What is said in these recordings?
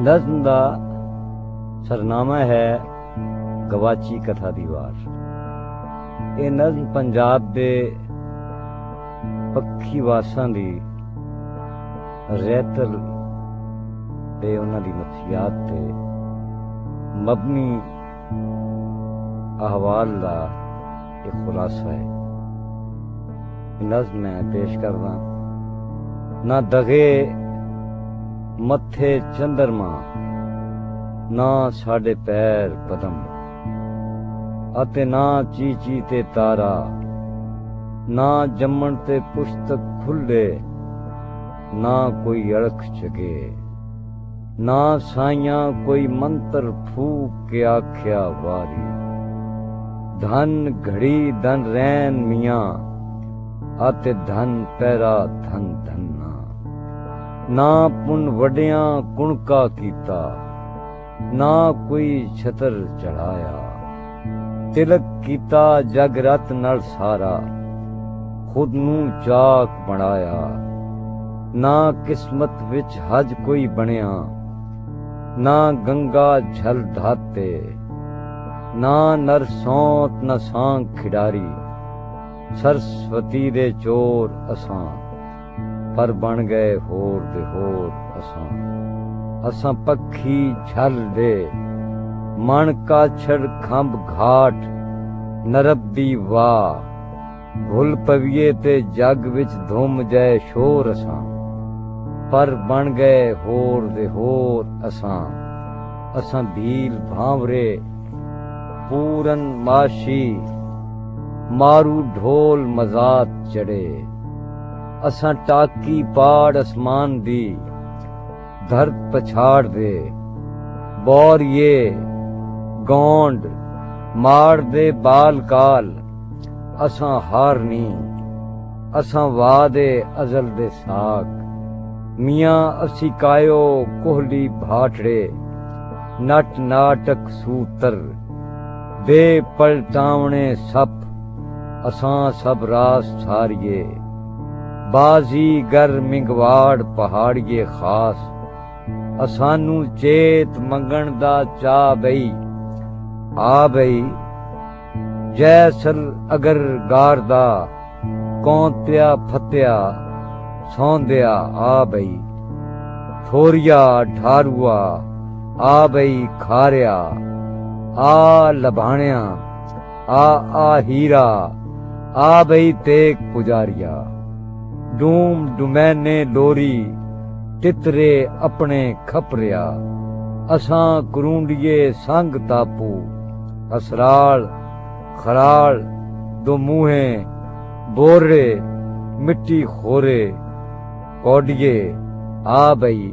ਨਜ਼ਮ ਦਾ ਸਰਨਾਮਾ ਹੈ ਗਵਾਚੀ ਕਥਾ ਦੀ ਵਾਰ। ਇਹ ਨਜ਼ਮ ਪੰਜਾਬ ਦੇ ਪੱਖੀ ਵਾਸਾਂ ਦੀ ਰਹਿਤਲ ਤੇ ਉਹਨਾਂ ਦੀ ਨਫਸੀਆਤ ਤੇ ਮਬਨੀ ਅਹਵਾਲ ਦਾ ਇੱਕ ਖੁਲਾਸਾ ਹੈ। ਨਜ਼ਮ ਮੈਂ ਪੇਸ਼ ਕਰਦਾ। ਨਾ ਦਗੇ ਮੱਥੇ ਚੰਦਰਮਾ, ਨਾ ਸਾਡੇ ਪੈਰ ਪਦਮ ਅਤੇ ਨਾ ਚੀ ਚੀ ਤੇ ਤਾਰਾ, ਨਾ ਜੰਮਣ ਤੇ ਪੁਸ਼ਤਕ ਖੁੱਲੇ ਨਾ ਕੋਈ ਅੜਖ ਚਗੇ ਨਾ ਸਾਈਆਂ ਕੋਈ ਮੰਤਰ ਫੂਕ ਕੇ ਆਖਿਆ ਵਾਰੀ। ਧਨ ਘੜੀ ਧਨ ਰੈਨ ਮੀਆਂ, ਅਤੇ ਧਨ ਪੈਰਾ ਧਨ ਧਨਾ। ਨਾ ਪੁੰਨ ਵਡਿਆਂ ਕੁਣਕਾ ਕੀਤਾ, ਨਾ ਕੋਈ ਛਤਰ ਚੜਾਇਆ। ਤਿਲਕ ਕੀਤਾ ਜਗ ਰਤ ਨਾਲ ਸਾਰਾ, ਖੁਦ ਨੂੰ ਚਾਕ ਬਣਾਇਆ। ਨਾ ਕਿਸਮਤ ਵਿੱਚ ਹਜ ਕੋਈ ਬਣਿਆ, ਨਾ ਗੰਗਾ ਝਲ ਧਾਤੇ, ਨਾ ਨਰ ਸੌਤ ਨਾ ਸਾਂ ਖਿਡਾਰੀ, ਸਰਸਵਤੀ ਦੇ ਚੋਰ ਅਸਾਂ। ਪਰ ਬਣ ਗਏ ਹੋਰ ਦੇ ਹੋਰ ਅਸਾਂ। ਅਸਾਂ ਪੱਖੀ ਛਲ ਦੇ, ਮਣ ਕਾ ਛੜ ਖੰਭ ਘਾਟ ਨਰਬੀ ਵਾ ਭੁੱਲ ਪਵੀਏ ਤੇ ਜਗ ਵਿੱਚ ਧੁੰਮ ਜਾਏ ਸ਼ੋਰ ਅਸਾਂ। ਪਰ ਬਣ ਗਏ ਹੋਰ ਦੇ ਹੋਰ ਅਸਾਂ। ਅਸਾਂ ਭੀਲ ਭਾਂਵਰੇ, ਪੂਰਨ ਮਾਸ਼ੀ, ਮਾਰੂ ਢੋਲ ਮਜ਼ਾਤ ਚੜੇ। ਅਸਾਂ ਟਾਕੀ ਪਾੜ ਅਸਮਾਨ ਦੀ ਧਰਤ ਪਛਾੜ ਦੇ। ਬੋਰੀਏ ਗੌਂਡ ਮਾਰ ਦੇ ਬਾਲ ਕਾਲ, ਅਸਾਂ ਹਾਰਨੀ ਅਸਾਂ ਵਾਦੇ ਅਜ਼ਲ ਦੇ ਸਾਖ ਮੀਆਂ ਅਸੀਂ ਕਾਇਓ ਕੋਹਲੀ ਭਾਟੜੇ ਨਟ ਨਾਟਕ ਸੂਤਰ, ਦੇ ਪਲਟਾਵਣੇ ਸਪ, ਅਸਾਂ ਸਭ ਰਾਸ ਸਾਰੀਏ। ਬਾਜ਼ੀ ਗਰ ਮਿੰਗਵਾੜ ਪਹਾੜੀਏ ਖਾਸ। ਅਸਾਨੂੰ ਚੇਤ ਮੰਗਣ ਦਾ ਚਾ ਬਈ, ਆ ਬਈ, ਜੈ ਸਰ ਅਗਰ ਗਾਰਦਾ ਕੌਂਤਿਆ ਫਤਿਆ, ਸੌਂਦਿਆ ਆ ਬਈ, ਥੋਰੀਆ ਠਾਰੂਆ, ਆ ਬਈ ਖਾਰਿਆ, ਆ ਲਬਾਣਿਆ ਆ ਆ ਹੀਰਾ, ਆ ਬਈ ਤੇਕ ਪੁਜਾਰੀਆ। ਡੂਮ ਡੁਮੈਨੇ ਲੋਰੀ ਤਿਤਰੇ ਆਪਣੇ ਖਪਰਿਆ। ਅਸਾਂ ਕਰੂੰਡੀਏ ਸੰਗ ਤਾਪੂ ਅਸਰਾਲ ਖਰਾਲ, ਦੋ ਮੂਹੇ, ਬੋਰੇ, ਮਿੱਟੀ ਖੋਰੇ। ਕੋਡੀਏ, ਆ ਬਈ,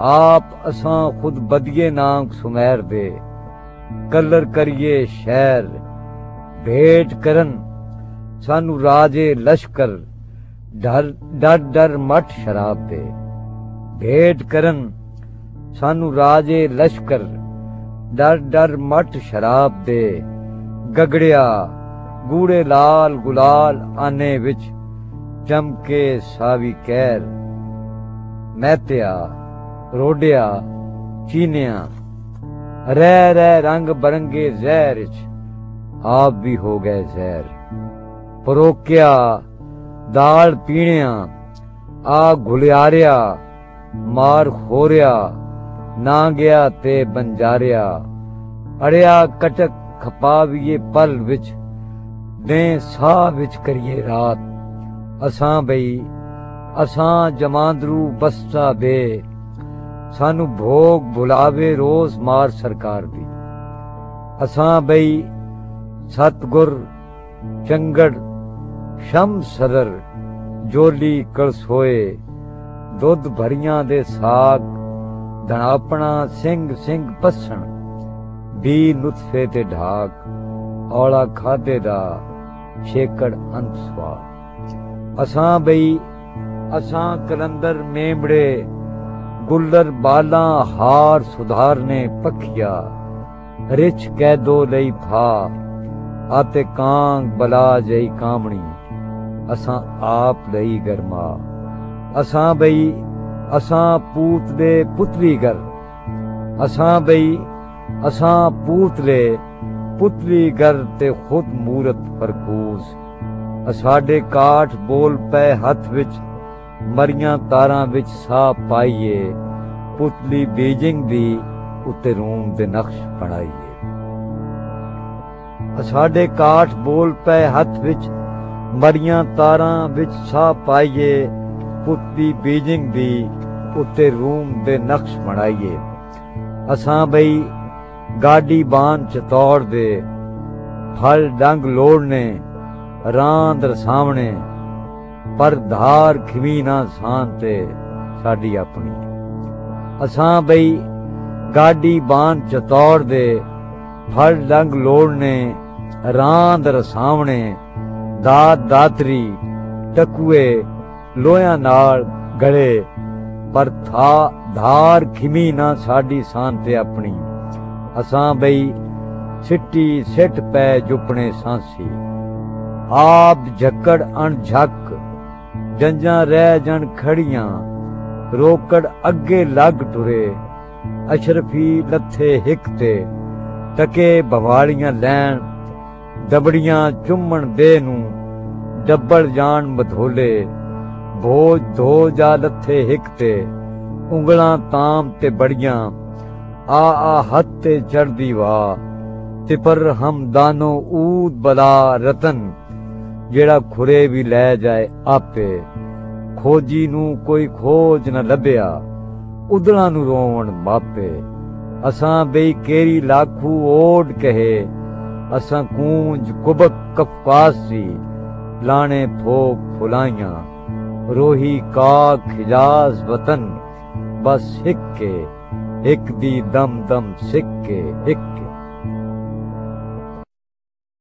ਆਪ ਅਸਾਂ ਖੁਦ ਬਦੀਏ ਨਾਮ ਸੁਮੈਰ ਦੇ। ਕਲਰ ਕਰੀਏ ਸ਼ਹਿਰ, ਭੇਟ ਕਰਨ, ਸਾਨੂੰ ਰਾਜੇ ਲਸ਼ਕਰ। ਡਰ ਡਰ ਡਰ ਮਠ ਸ਼ਰਾਬ ਦੇ ਭੇਟ ਕਰਨ, ਸਾਨੂੰ ਰਾਜੇ ਲਸ਼ਕਰ। ਡਰ ਡਰ ਮਠ ਸ਼ਰਾਬ ਦੇ ਗਗੜਿਆ, ਗੂੜੇ ਲਾਲ ਗੁਲਾਲ ਆਨੇ ਵਿੱਚ। ਚਮਕੇ ਸਾਵੀ ਕਹਿਰ ਮਹਿਤਿਆ ਰੋਡਿਆ, ਚੀਨਿਆ। ਰਹਿ ਰਹਿ ਰੰਗ ਬਰੰਗੇ ਜ਼ਹਿਰ ਵਿੱਚ। ਆਪ ਵੀ ਹੋ ਗਏ ਜ਼ਹਿਰ। ਪਰੋਕਿਆ ਦਾਲ ਪੀਣਿਆ, ਆ ਘੁਲਿਆਰਿਆ, ਮਾਰ ਖੋਰਿਆ, ਨਾ ਗਿਆ ਤੇ ਬੰਜਾਰਿਆ। ਅੜਿਆ ਕਟਕ ਖਪਾਵੀਏ ਪਲ ਵਿੱਚ, ਦੇ ਸਾਹ ਵਿੱਚ ਕਰੀਏ ਰਾਤ। ਅਸਾਂ ਬਈ, ਅਸਾਂ ਜਮਾਂਦਰੂ ਬਸਤਾ ਬੇ, ਸਾਨੂੰ ਭੋਗ ਬੁਲਾਵੇ ਰੋਜ਼ ਮਾਰ ਸਰਕਾਰ ਦੀ। ਅਸਾਂ ਬਈ, ਸਤਗੁਰ, ਚੰਗੜ ਸ਼ਮ ਸਦਰ, ਜੋਲੀ ਕਲਸ ਹੋਏ, ਦੁੱਧ ਭਰੀਆਂ ਦੇ ਸਾਗ ਧਣਾਪਣਾ ਸਿੰਘ ਸਿੰਘ ਪਸਣ ਵੀ ਨੁਤਫੇ ਤੇ ਢਾਕ, ਔਲਾ ਖਾਦੇ ਦਾ ਛੇਕੜ ਅੰਤ ਸਵਾਦ ਅਸਾਂ ਬਈ, ਅਸਾਂ ਕਲੰਦਰ ਮੇਮੜੇ ਗੁੱਲਰ ਬਾਲਾਂ ਹਾਰ ਸੁਧਾਰਨੇ ਪਖਿਆ ਰਿਚ ਕੈਦੋ ਲਈ ਫਾ, ਆਤੇ ਕਾਂਗ ਬਲਾ ਜਈ ਕਾਮਣੀ। ਅਸਾਂ ਆਪ ਲਈ ਗਰਮਾ। ਅਸਾਂ ਬਈ, ਅਸਾਂ ਪੂਤ ਦੇ ਪੁੱਤਰੀ ਗਰ ਅਸਾਂ ਬਈ, ਅਸਾਂ ਪੂਤਲੇ ਪੁਤਲੀ ਗਰ ਤੇ ਖੁਦ ਮੂਰਤ ਫਰਕੂਜ ਅਸਾਡੇ ਕਾਠ ਬੋਲ ਪੈ ਹੱਥ ਵਿੱਚ, ਮਰੀਆਂ ਤਾਰਾਂ ਵਿੱਚ ਸਾਹ ਪਾਈਏ। ਪੁਤਲੀ ਬੀਜਿੰਗ ਦੀ ਉੱਤੇ ਰੂਮ ਦੇ ਨਕਸ਼ ਬਣਾਈਏ। ਅਸਾਡੇ ਕਾਠ ਬੋਲ ਪੈ ਹੱਥ ਵਿੱਚ ਮਰੀਆਂ ਤਾਰਾਂ ਵਿੱਚ ਸਾਹ ਪਾਈਏ, ਪੁੱਤੀ ਬੀਜਿੰਗ ਦੀ ਉੱਤੇ ਰੂਮ ਦੇ ਨਕਸ਼ ਬਣਾਈਏ। ਅਸਾਂ ਬਈ ਗਾਡੀ ਬਾਨ ਚਤੌੜ ਦੇ, ਫਲ ਡੰਗ ਲੋੜਨੇ ਰਾਂਦਰ ਸਾਹਮਣੇ ਪਰ ਧਾਰ ਖਿਵੀ ਨਾ ਸਾਨ ਤੇ ਸਾਡੀ ਆਪਣੀ। ਅਸਾਂ ਬਈ ਗਾਡੀ ਬਾਨ ਚਤੌੜ ਦੇ, ਫਲ ਡੰਗ ਲੋੜਨੇ ਰਾਂਦਰ ਸਾਹਮਣੇ ਦਾਤ ਦਾਤਰੀ ਟਕੂਏ ਲੋਹਿਆਂ ਨਾਲ ਗਲੇ, ਪਰ ਥਾ ਧਾਰ ਖਿਮੀ ਨਾ ਸਾਡੀ ਸਾਨ ਤੇ ਆਪਣੀ। ਅਸਾਂ ਬਈ ਸਿੱਟੀ ਸਿੱਟ ਪੈ ਜੁਪਣੇ ਸਾਂਸੀ। ਆਪ ਝੱਕੜ ਅਣ ਝੱਕ, ਜੰਜਾਂ ਰਹਿ ਜਣ ਖੜੀਆਂ। ਰੋਕੜ ਅੱਗੇ ਲੱਗ ਟੁਰੇ, ਅਸ਼ਰਫੀ ਲੱਥੇ ਹਿੱਕ ਤੇ। ਟਕੇ ਬਵਾਲੀਆਂ ਲੈਣ ਦਬੜੀਆਂ ਚੁੰਮਣ ਦੇ ਨੂੰ ਡੱਬਲ ਜਾਣ ਮਧੋਲੇ, ਬੋਝ ਧੋ ਜਾ ਲੱਥੇ ਹਿੱਕ ਤੇ, ਉਂਗਲਾਂ ਤਾਮ ਤੇ ਬੜੀਆਂ, ਆ ਆ ਹੱਥ ਤੇ ਚੜਦੀ ਵਾ ਤੇ ਹਮਦਾਨੋ ਊਦ ਬਲਾ ਰਤਨ, ਜਿਹੜਾ ਖੁਰੇ ਵੀ ਲੈ ਜਾਏ ਆਪੇ, ਖੋਜੀ ਨੂੰ ਕੋਈ ਖੋਜ ਨਾ ਲੱਭਿਆ, ਉਦਲਾਂ ਨੂੰ ਰੋਵਣ ਮਾਪੇ, ਅਸਾਂ ਬਈ ਕੇਰੀ ਲਾਖੂ ਓਡ ਕਹੇ ਅਸਾਂ ਕੂੰਜ ਕੁਬਕ ਕਫਾਸੀ ਲਾਣੇ ਫੋਕ ਫੁਲਾਈਆਂ। ਰੋਹੀ ਕਾਕ ਹਿਜਾਜ਼ ਵਤਨ, ਬਸ ਹਿੱਕੇ ਇੱਕ ਦੀ ਦਮ ਦਮ ਸਿੱਕੇ, ਇੱਕ